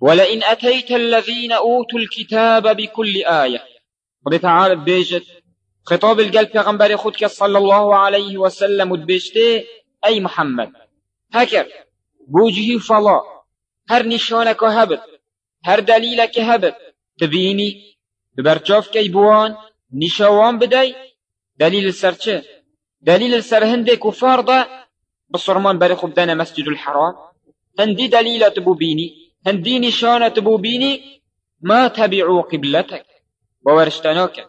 ولئن أتيت الذين أوتوا الكتاب بكل آية. خد تعالى بيجت خطاب القلب پیغمبر خود که صلی الله علیه و سلم بيشته أي محمد. هكر بوجهي فلا. هر نشانك هبت هر دليلك هبت. تبيني ببرچاف كي بوان نشاوان بدي دليل السر دليل السر هندي كفار دا بصرمان بري خب دانا مسجد الحرام. هندي دليل تبوبيني هندي نشانة تبوبيني ما تبعوا قبلتك وورشتناك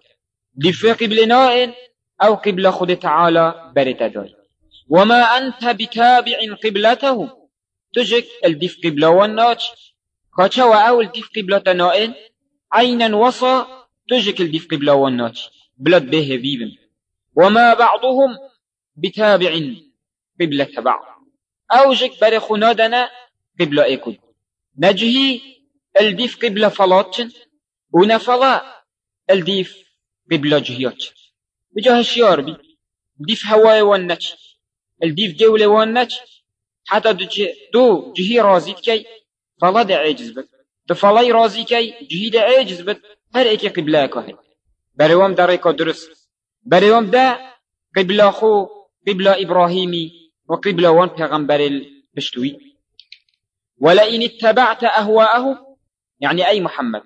دي في قبلنا أو قبل خد تعالى بريت داي وما أنت بتابع قبلته تجك الدف قبلة والناج كاتشا وأول دف قبلة نائن عينا وصا تجك الدف قبلة والناج بلد به فيبن وما بعضهم بتابع قبلة بعض أوجك برخو نادنا قبلة إيكود نجهي الديف قبلة فلاتشن ونفلا الديف قبلة جهيات. بجاه الشيار بي ديف هواي وانتش الديف جولة وانتش حتى دو جهي رازيت كي فلا دا عاجز بك. دفلاي رازي كي جهي دا عاجز بك هر ايكي قبلة كهي بريوام داريكا درس بريوام دا قبلة خو قبلة إبراهيمي وقبلة وان پیغمبر البشتوي ولئن اتبعت أهواءه يعني أي محمد.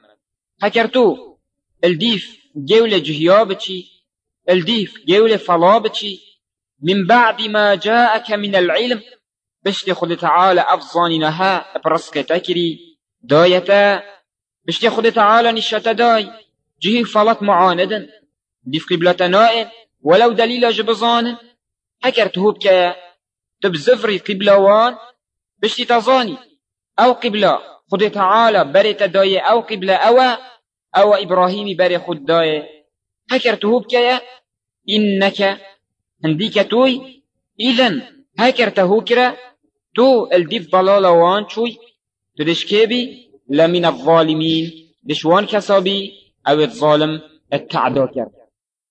هكرتو الديف جولة جهيابتي الديف جولة فلابتي من بعد ما جاءك من العلم بشتي خد تعالى أفضاني نها برسك تكري دايتا بشتي خد تعالى نشتا داي جهي فلات معاندا ديف قبلة نائن ولو دليل جبزان هكرتو بك تبزفري قبلة وان بشتي تظاني أو قبلة. خد تعالى بريت داي أو قبلة. أو أو إبراهيم بري خد داي هكرته بكيا إنك هنديك توي. إذن هكرته كرا تو الديف ضلالة وان شوي. تدشكيبي لمن الظالمين. دشوان كسابي. أو الظالم التعداكر